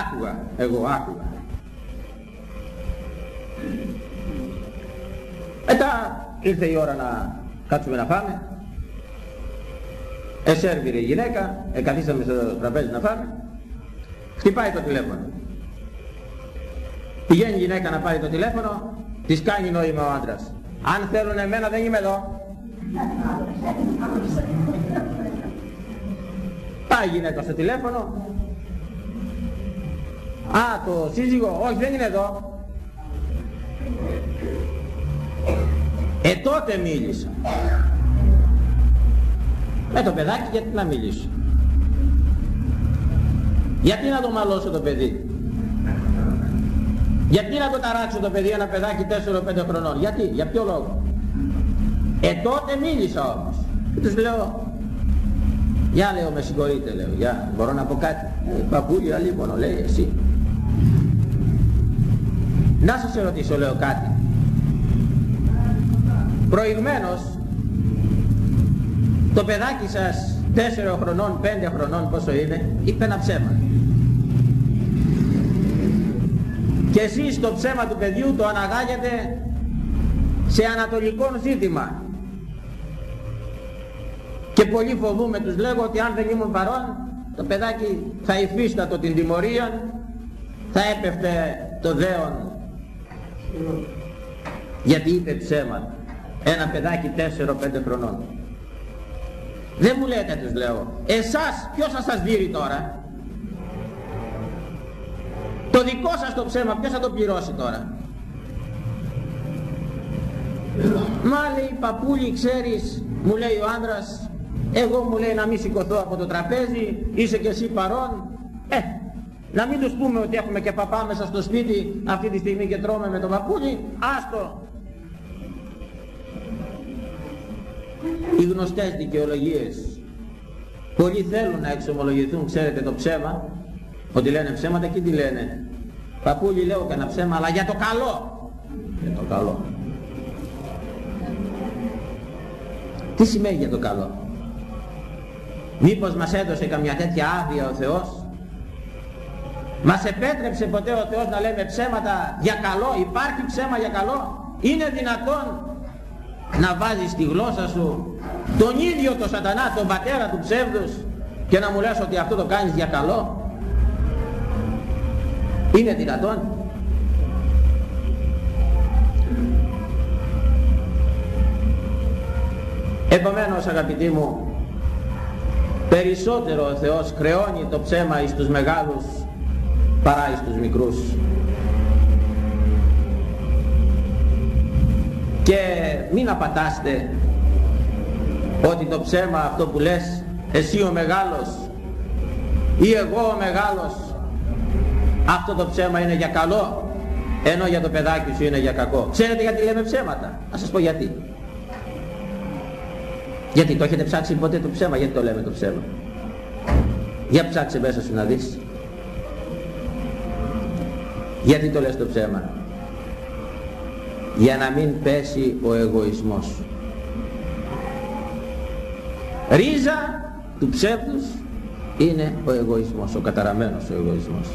άκουγα εγώ άκουγα μετά ήρθε η ώρα να κάτσουμε να φάμε. Εσέρβηρε η γυναίκα, εκαθίσαμε στο τραπέζι να φάμε. Χτυπάει το τηλέφωνο. Πηγαίνει η γυναίκα να πάρει το τηλέφωνο, της κάνει νόημα ο άντρας. Αν θέλουν εμένα δεν είμαι εδώ. Πάει η γυναίκα στο τηλέφωνο. Α, το σύζυγο, όχι δεν είναι εδώ. Ε τότε μίλησα. Με το παιδάκι γιατί να μιλήσω. Γιατί να το μαλώσω το παιδί; Γιατί να το ταράξω το παιδί ένα παιδάκι 4-5 χρονών; Γιατί, για ποιο λόγο; Ε τότε μίλησα όμως. Και τους λέω, για λέω με συγχωρείτε λέω, για μπορώ να πω κάτι. Ε, παππούλια άλλη μόνο λέει εσύ. Να σας ερωτήσω λέω κάτι. Προηγμένως το παιδάκι σας 4 χρονών, 5 χρονών πόσο είναι, είπε ένα ψέμα. Και εσείς το ψέμα του παιδιού το αναγάγετε σε ανατολικό ζήτημα. Και πολύ φοβούμαι τους λέγω ότι αν δεν ήμουν παρόν το παιδάκι θα υφίστατο την τιμωρία, θα έπεφτε το δέον γιατί είπε ψέματα ένα παιδάκι 4-5 χρονών. Δεν μου λέτε τους λέω. Εσάς ποιος θα σας δείρει τώρα; Το δικό σας το ψέμα ποιος θα το πληρώσει τώρα; Μα λέει παππούλη ξέρεις μου λέει ο άντρας εγώ μου λέει να μην σηκωθώ από το τραπέζι είσαι και εσύ παρόν. Ε να μην τους πούμε ότι έχουμε και παπά μέσα στο σπίτι αυτή τη στιγμή και τρώμε με τον παππούλη άστο. Οι γνωστές δικαιολογίες. Πολλοί θέλουν να εξομολογηθούν ξέρετε το ψέμα ότι λένε ψέματα και τι λένε παππούλη λέω κανένα ψέμα αλλά για το καλό για το καλό τι σημαίνει για το καλό; Μήπως μας έδωσε καμιά τέτοια άδεια ο Θεός; Μας επέτρεψε ποτέ ο Θεός να λέμε ψέματα για καλό; Υπάρχει ψέμα για καλό; Είναι δυνατόν να βάζεις στη γλώσσα σου τον ίδιο το σατανά, τον πατέρα του ψεύδους και να μου λες ότι αυτό το κάνεις για καλό; Είναι δυνατόν. Επομένως αγαπητοί μου, περισσότερο ο Θεός χρεώνει το ψέμα εις τους μεγάλους παρά εις τους μικρούς. Και μην απατάστε ότι το ψέμα αυτό που λες εσύ ο μεγάλος ή εγώ ο μεγάλος αυτό το ψέμα είναι για καλό ενώ για το παιδάκι σου είναι για κακό. Ξέρετε γιατί λέμε ψέματα; Να σας πω γιατί. Γιατί το έχετε ψάξει ποτέ το ψέμα, γιατί το λέμε το ψέμα; Για ψάξε μέσα σου να δεις. Γιατί το λες το ψέμα; Για να μην πέσει ο εγωισμός σου. Ρίζα του ψεύδους είναι ο εγωισμός, ο καταραμένος ο εγωισμός.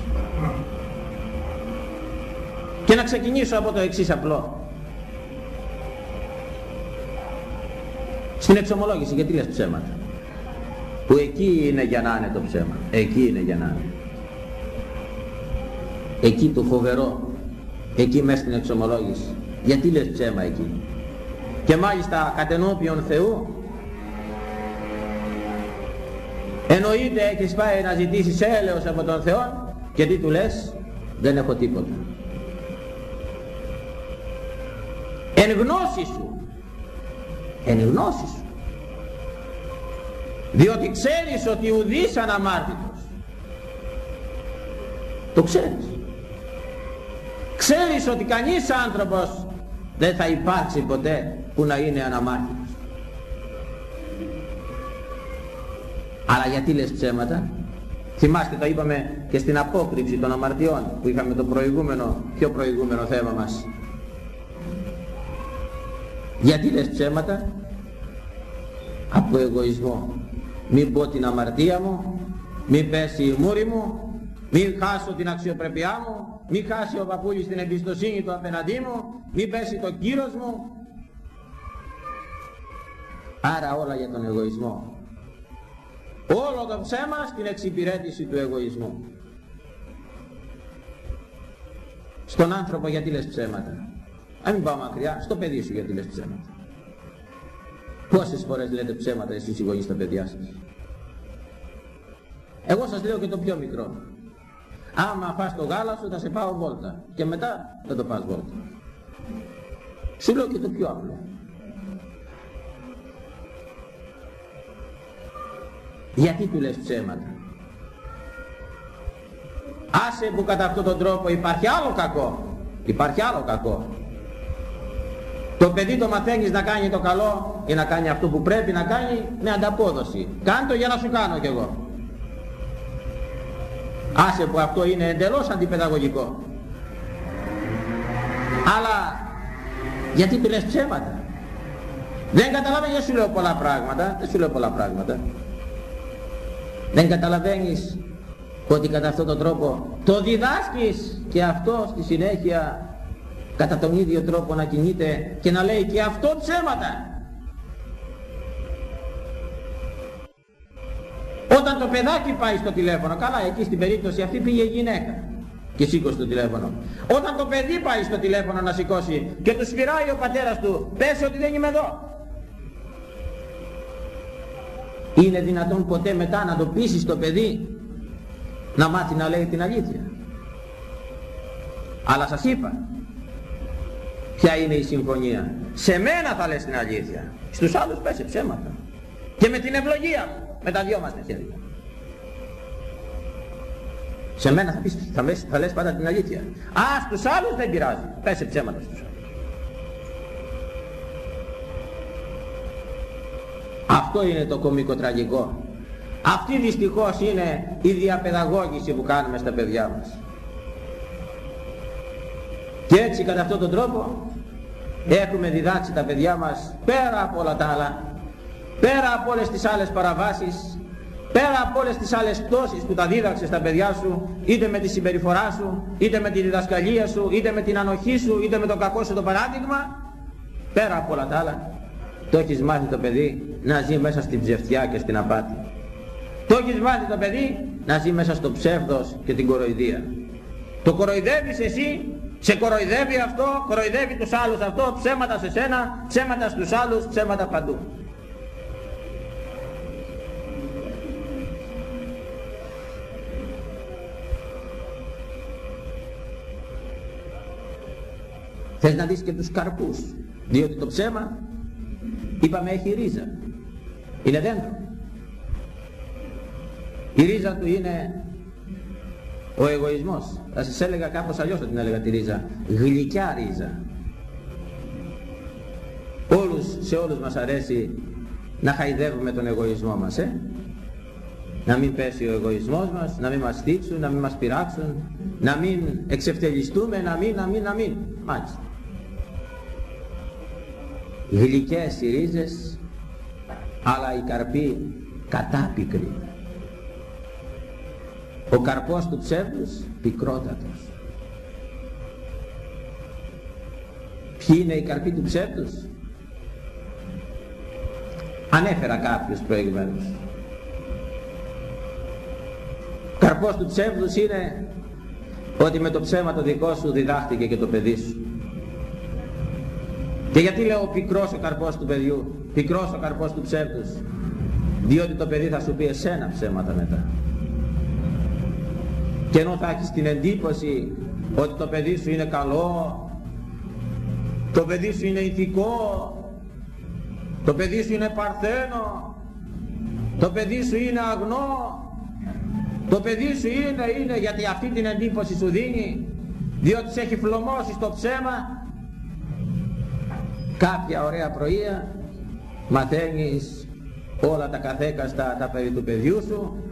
Και να ξεκινήσω από το εξής απλό. Στην εξομολόγηση γιατί λες ψέματα. Που εκεί είναι για να είναι το ψέμα. Εκεί είναι για να είναι. Εκεί το φοβερό. Εκεί μέσα στην εξομολόγηση. Γιατί λες ψέμα εκεί; Και μάλιστα κατενόπιον Θεού. Εννοείται έχεις πάει να ζητήσεις έλεος από τον Θεό και τι του λες; Δεν έχω τίποτα. Εν γνώση σου εν γνώση σου διότι ξέρεις ότι ουδείς αναμάρτητος το ξέρεις ξέρεις ότι κανείς άνθρωπος δεν θα υπάρξει ποτέ που να είναι αναμάρτητος αλλά γιατί λες ψέματα; Θυμάστε το είπαμε και στην απόκρυψη των αμαρτιών που είχαμε το προηγούμενο πιο προηγούμενο θέμα μας γιατί λες ψέματα; Από εγωισμό. Μην πω την αμαρτία μου, μην πέσει η μούρη μου, μην χάσω την αξιοπρέπειά μου, μην χάσει ο παππούλης την εμπιστοσύνη του απέναντί μου, μην πέσει το κύρος μου. Άρα όλα για τον εγωισμό. Όλο το ψέμα στην εξυπηρέτηση του εγωισμού. Στον άνθρωπο γιατί λες ψέματα. Αν μην πάω μακριά, στο παιδί σου γιατί λες ψέματα. Πόσες φορές λέτε ψέματα εσείς οι γονείς στα παιδιά σας. Εγώ σας λέω και το πιο μικρό. Άμα φας το γάλα σου θα σε πάω βόλτα. Και μετά θα το πας βόλτα. Σου λέω και το πιο απλό. Γιατί του λες ψέματα; Άσε που κατά αυτόν τον τρόπο υπάρχει άλλο κακό. Υπάρχει άλλο κακό. Το παιδί το μαθαίνεις να κάνει το καλό ή να κάνει αυτό που πρέπει να κάνει με ανταπόδοση. Κάν το για να σου κάνω κι εγώ. Άσε που αυτό είναι εντελώς αντιπαιδαγωγικό. Αλλά γιατί του λες ψέματα; Δεν καταλαβαίνεις, δεν σου λέω πολλά πράγματα, δεν σου λέω πολλά πράγματα. Δεν καταλαβαίνεις ότι κατά αυτόν τον τρόπο το διδάσκεις και αυτό στη συνέχεια κατά τον ίδιο τρόπο να κινείται και να λέει και αυτό ψέματα. Όταν το παιδάκι πάει στο τηλέφωνο, καλά εκεί στην περίπτωση αυτή πήγε η γυναίκα και σήκωσε το τηλέφωνο. Όταν το παιδί πάει στο τηλέφωνο να σηκώσει και του σπυράει ο πατέρας του, πες ότι δεν είμαι εδώ. Είναι δυνατόν ποτέ μετά να το πείσει το παιδί να μάθει να λέει την αλήθεια. Αλλά σας είπα, ποια είναι η συμφωνία. Σε μένα θα λες την αλήθεια. Στους άλλους πέσε ψέματα. Και με την ευλογία μου. Με τα δυο μας τα χέρια. Σε μένα θα, πεις, θα, λες, θα λες πάντα την αλήθεια. Α, στους άλλους δεν πειράζει. Πέσε ψέματα στους άλλους. Αυτό είναι το κομικό τραγικό. Αυτή δυστυχώς είναι η διαπαιδαγώγηση που κάνουμε στα παιδιά μας. Και έτσι κατά αυτόν τον τρόπο έχουμε διδάξει τα παιδιά μας πέρα από όλα τα άλλα πέρα από όλες τις άλλες παραβάσεις πέρα από όλες τις άλλες πτώσεις που τα δίδαξες στα παιδιά σου είτε με τη συμπεριφορά σου είτε με τη διδασκαλία σου είτε με την ανοχή σου είτε με το κακό σου το παράδειγμα πέρα από όλα τα άλλα το έχεις μάθει το παιδί να ζει μέσα στην ψευτιά και στην απάτη Το έχεις μάθει το παιδί να ζει μέσα στο ψεύδος και την κοροϊδία. Το κοροϊδεύεις εσύ, σε κοροϊδεύει αυτό, κοροϊδεύει τους άλλους αυτό, ψέματα σε σένα, ψέματα στους άλλους, ψέματα παντού. Θες να δεις και τους καρπούς, διότι το ψέμα, είπαμε έχει ρίζα, είναι δέντρο. Η ρίζα του είναι ο εγωισμός. Θα σας έλεγα κάπως αλλιώς θα την έλεγα τη ρίζα. Γλυκιά ρίζα. Όλους, σε όλους μας αρέσει να χαϊδεύουμε τον εγωισμό μας, ε; Να μην πέσει ο εγωισμός μας, να μην μας στήξουν, να μην μας πειράξουν, να μην εξευτελιστούμε, να μην, να μην, να μην. Μάλιστα. Γλυκές οι ρίζες, αλλά οι καρποί κατάπικροι. Ο καρπός του ψεύδους πικρότατος. Ποιοι είναι οι καρποί του ψεύδους; Ανέφερα κάποιους προηγουμένως. Καρπός του ψεύδους είναι ότι με το ψέμα το δικό σου διδάχτηκε και το παιδί σου. Και γιατί λέω πικρός ο καρπός του παιδιού, πικρός ο καρπός του ψεύδους, διότι το παιδί θα σου πει εσένα ψέματα μετά. Και ενώ θα έχεις την εντύπωση ότι το παιδί σου είναι καλό, το παιδί σου είναι ηθικό, το παιδί σου είναι παρθένο, το παιδί σου είναι αγνό, το παιδί σου είναι, είναι γιατί αυτή την εντύπωση σου δίνει, διότι σε έχει φλωμώσει στο ψέμα, κάποια ωραία πρωία μαθαίνεις όλα τα καθέκαστα τα περί του παιδιού σου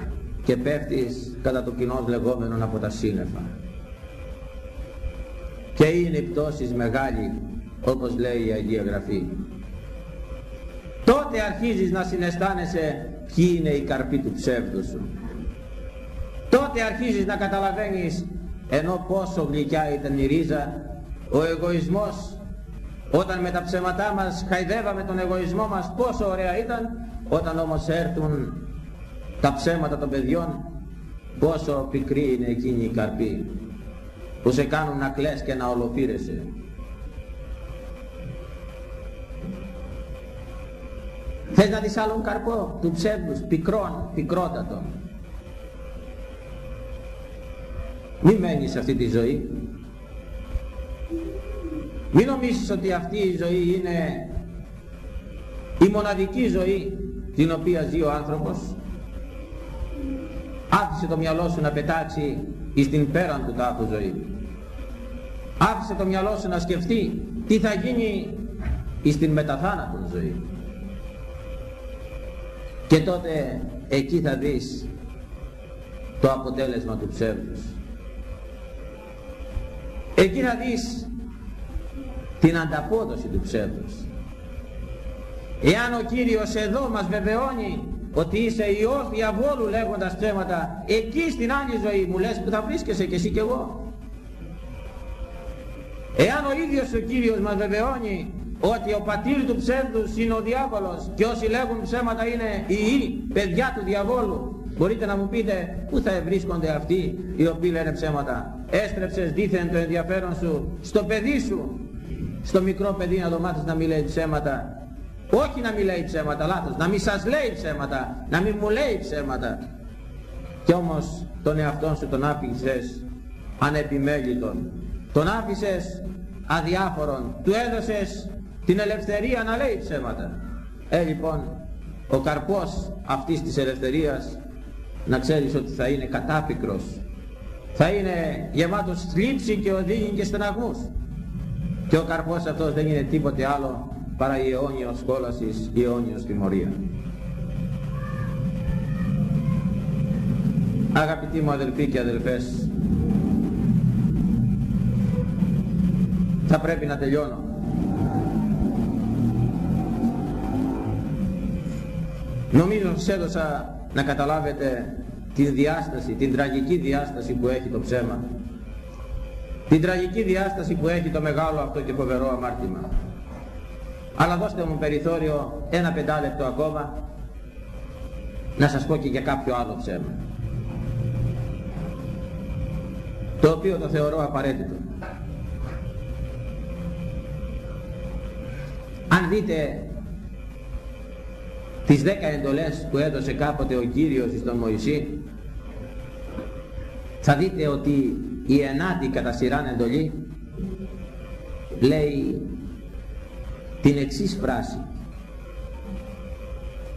και πέφτεις κατά το κοινός λεγόμενο από τα σύννεφα. Και είναι η πτώση μεγάλη όπως λέει η Αγία Γραφή. Τότε αρχίζεις να συναισθάνεσαι ποιοι είναι οι καρποί του ψεύδου σου. Τότε αρχίζεις να καταλαβαίνεις ενώ πόσο γλυκιά ήταν η ρίζα, ο εγωισμός όταν με τα ψέματά μας χαϊδεύαμε τον εγωισμό μας πόσο ωραία ήταν, όταν όμως έρθουν τα ψέματα των παιδιών πόσο πικρή είναι εκείνη η καρπή που σε κάνουν να κλαις και να ολοφύρεσαι. Θες να δεις άλλον καρπό του ψεύδους, πικρόν, πικρότατον. Μη μένεις σε αυτή τη ζωή. Μην νομίζεις ότι αυτή η ζωή είναι η μοναδική ζωή την οποία ζει ο άνθρωπος; Άφησε το μυαλό σου να πετάξει εις την πέραν του τάφου ζωή. Άφησε το μυαλό σου να σκεφτεί τι θα γίνει εις την μεταθάνατον ζωή. Και τότε εκεί θα δεις το αποτέλεσμα του ψεύδους. Εκεί θα δεις την ανταπόδοση του ψεύδους. Εάν ο Κύριος εδώ μας βεβαιώνει ότι είσαι Υιός διαβόλου λέγοντας ψέματα εκεί στην άλλη ζωή μου λες που θα βρίσκεσαι και εσύ και εγώ. Εάν ο ίδιος ο Κύριος μας βεβαιώνει ότι ο πατήρ του ψεύδους είναι ο διάβολος και όσοι λέγουν ψέματα είναι οι παιδιά του διαβόλου μπορείτε να μου πείτε πού θα βρίσκονται αυτοί οι οποίοι λένε ψέματα. Έστρεψες δίθεν το ενδιαφέρον σου στο παιδί σου στο μικρό παιδί να το μάθεις να μιλάει ψέματα όχι να μην λέει ψέματα, λάθος. Να μην σας λέει ψέματα. Να μην μου λέει ψέματα. Κι όμως τον εαυτόν σου τον άφησες ανεπιμέλητον. Τον άφησες αδιάφορον. Του έδωσες την ελευθερία να λέει ψέματα. Ε, λοιπόν, ο καρπός αυτής της ελευθερίας να ξέρεις ότι θα είναι κατάπικρος. Θα είναι γεμάτος θλίψη και οδύνη και στεναγμούς. Και ο καρπός αυτός δεν είναι τίποτε άλλο παρά η αιώνιος κόλασης, η αιώνιος τιμωρία. Αγαπητοί μου αδελφοί και αδελφές, θα πρέπει να τελειώνω. Νομίζω σας έδωσα να καταλάβετε την διάσταση, την τραγική διάσταση που έχει το ψέμα. Την τραγική διάσταση που έχει το μεγάλο αυτό και φοβερό αμάρτημα. Αλλά δώστε μου περιθώριο ένα πεντάλεπτο ακόμα Να σας πω και για κάποιο άλλο ψέμα. Το οποίο το θεωρώ απαραίτητο. Αν δείτε τις δέκα εντολές που έδωσε κάποτε ο Κύριος στον Μωυσή θα δείτε ότι η ενάτη κατά σειράν εντολή λέει την εξής φράση.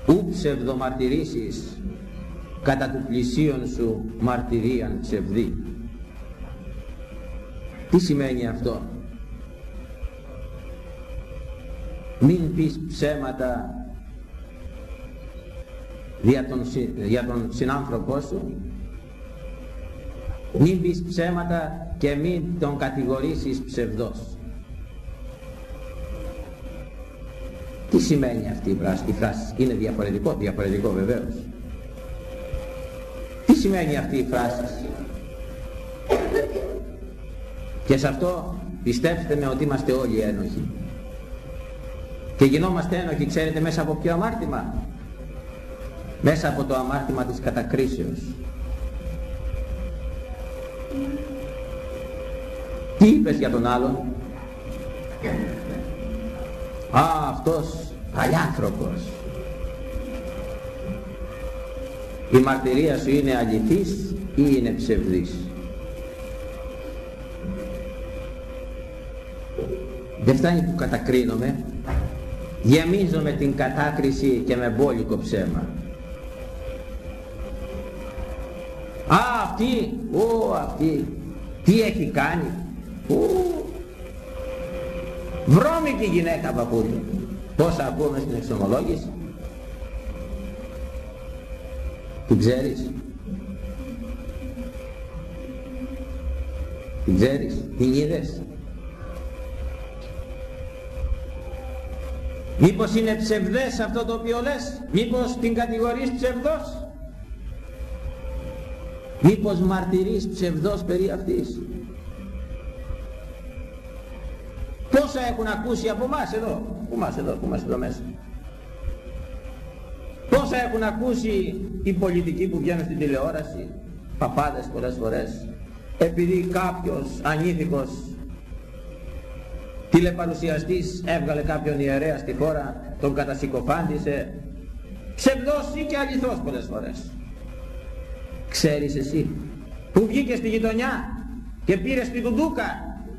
Ου ψευδομαρτυρήσεις κατά του πλησίον σου μαρτυρίαν ψευδή τι σημαίνει αυτό; Μην πεις ψέματα για τον, για τον συνάνθρωπό σου μην πεις ψέματα και μην τον κατηγορήσεις ψευδός. Τι σημαίνει αυτή η φράση, η φράση είναι διαφορετικό, διαφορετικό βεβαίως. Τι σημαίνει αυτή η φράση. Και σε αυτό πιστέψτε με ότι είμαστε όλοι ένοχοι. Και γινόμαστε ένοχοι ξέρετε μέσα από ποιο αμάρτημα; Μέσα από το αμάρτημα της κατακρίσεως. Τι είπες για τον άλλον; Α, αυτός παλιάνθρωπος. Η μαρτυρία σου είναι αληθής ή είναι ψευδής; Δεν φτάνει που κατακρίνομαι, γεμίζω με την κατάκριση και με μπόλικο ψέμα. Α, αυτή, ω, αυτή, τι έχει κάνει. Ου, βρώμικη γυναίκα παππούλη. Πόσα ακούμε στην εξομολόγηση. Την ξέρεις. Την ξέρεις, την είδες. Μήπως είναι ψευδές αυτό το οποίο λες, μήπως την κατηγορείς ψευδός; Μήπως μαρτυρείς ψευδός περί αυτής; Πόσα έχουν ακούσει από εμάς εδώ, που μας εδώ, που μας εδώ μέσα; Πόσα έχουν ακούσει οι πολιτικοί που βγαίνουν στην τηλεόραση, παπάδες πολλές φορές, επειδή κάποιος ανήθικος τηλεπαρουσιαστής έβγαλε κάποιον ιερέα στη χώρα, τον κατασυκοφάντησε, ψευδός ή και αληθός πολλές φορές. Ξέρεις εσύ. Που βγήκες στη γειτονιά και πήρες την κουντούκα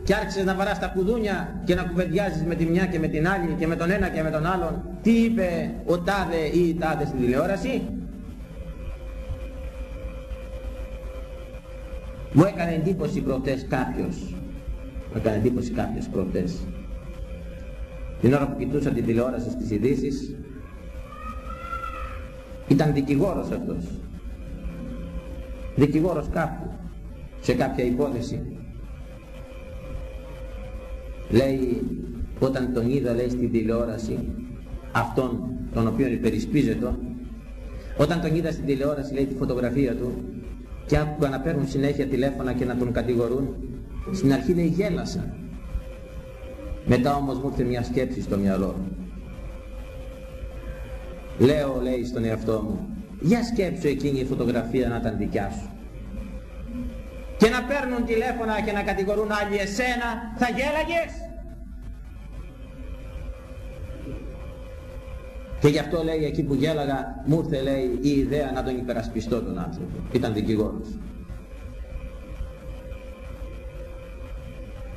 και άρχισες να βαράς τα κουδούνια και να κουβεντιάζεις με τη μια και με την άλλη και με τον ένα και με τον άλλον. Τι είπε ο τάδε ή η τάδε στην τηλεόραση; Μου έκανε εντύπωση προχτές κάποιος. Μου έκανε εντύπωση κάποιος προχτές. Την ώρα που κοιτούσα την τηλεόραση στις ειδήσεις ήταν δικηγόρος αυτός δικηγόρος κάποιου σε κάποια υπόθεση. Λέει όταν τον είδα λέει στην τηλεόραση αυτόν τον οποίο υπερισπίζεται όταν τον είδα στην τηλεόραση λέει τη φωτογραφία του και άκουγα να παίρνουν συνέχεια τηλέφωνα και να τον κατηγορούν στην αρχή λέει γέλασα. Μετά όμως μου ήρθε μια σκέψη στο μυαλό λέω λέει στον εαυτό μου για σκέψου εκείνη η φωτογραφία να ήταν δικιά σου. Και να παίρνουν τηλέφωνα και να κατηγορούν άλλοι εσένα, θα γέλαγες. Και γι' αυτό λέει εκεί που γέλαγα, μου ήρθε λέει η ιδέα να τον υπερασπιστώ τον άνθρωπο. Ήταν δικηγόρος.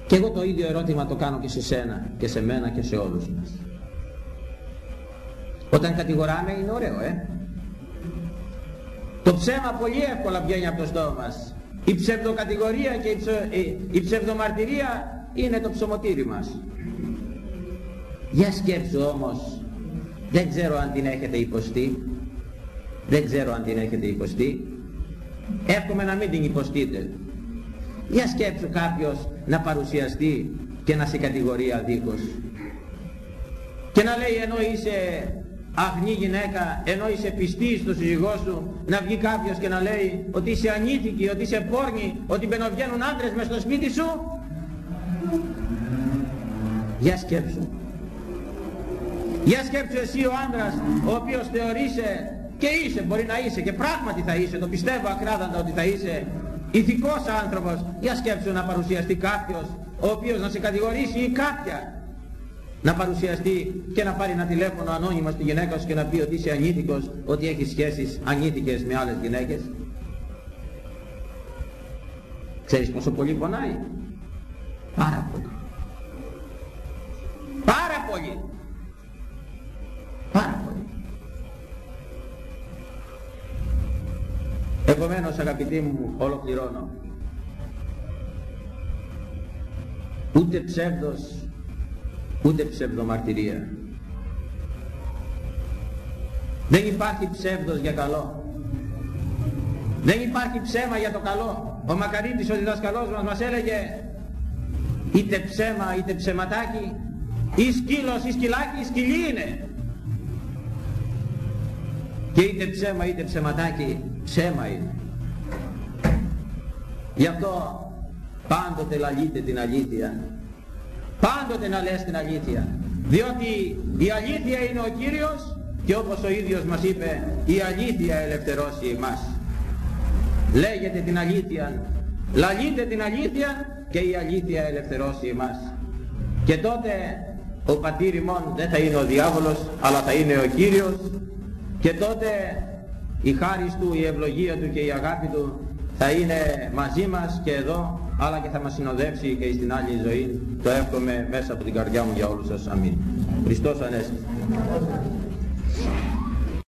Και εγώ το ίδιο ερώτημα το κάνω και σε σένα και σε μένα και σε όλους μας. Όταν κατηγοράμε είναι ωραίο, ε. Το ψέμα πολύ εύκολα βγαίνει από το στόμα μας. Η ψευδοκατηγορία και η, ψευδομαρτυρία είναι το ψωμοτήρι μας. Για σκέψου όμως, δεν ξέρω αν την έχετε υποστεί, δεν ξέρω αν την έχετε υποστεί, εύχομαι να μην την υποστείτε. Για σκέψου κάποιος να παρουσιαστεί και να σε κατηγορεί αδίκως. Και να λέει ενώ είσαι αγνή γυναίκα ενώ είσαι πιστής στο σύζυγό σου να βγει κάποιος και να λέει ότι είσαι ανήθικη, ότι είσαι πόρνη, ότι μπαινοβγαίνουν άντρες μες στο σπίτι σου; Για σκέψου. Για σκέψου εσύ ο άντρας ο οποίος θεωρείσαι και είσαι, μπορεί να είσαι και πράγματι θα είσαι, το πιστεύω ακράδαντα ότι θα είσαι ηθικός άνθρωπος. Για σκέψου να παρουσιαστεί κάποιος ο οποίος να σε κατηγορήσει ή κάποια να παρουσιαστεί και να πάρει ένα τηλέφωνο ανώνυμα στη γυναίκα σου και να πει ότι είσαι ανήθικος, ότι έχεις σχέσεις ανήθικες με άλλες γυναίκες. Ξέρεις πόσο πολύ πονάει; Πάρα πολύ. Πάρα πολύ. Πάρα πολύ. Επομένως αγαπητοί μου ολοκληρώνω. Ούτε ψεύδος, ούτε ψευδομαρτυρία. Δεν υπάρχει ψεύδος για καλό. Δεν υπάρχει ψέμα για το καλό. Ο Μακαρίτης ο διδασκαλός μας μας έλεγε είτε ψέμα είτε ψεματάκι ή σκύλος ή σκυλάκι ή σκυλί είναι. Και είτε ψέμα είτε ψεματάκι ψέμα είναι. Γι' αυτό πάντοτε λαλείτε την αλήθεια. Πάντοτε να λες την αλήθεια. Διότι η αλήθεια είναι ο Κύριος και όπως ο ίδιος μας είπε η αλήθεια ελευθερώσει εμάς. Λέγεται την αλήθεια, λαλείτε την αλήθεια και η αλήθεια ελευθερώσει εμάς. Και τότε ο πατήρ ημών δεν θα είναι ο διάβολος αλλά θα είναι ο Κύριος και τότε η χάρις του, η ευλογία του και η αγάπη του θα είναι μαζί μας και εδώ αλλά και θα μας συνοδεύσει και στην άλλη ζωή. Το εύχομαι μέσα από την καρδιά μου για όλους σας. Αμήν. Χριστός Ανέστη.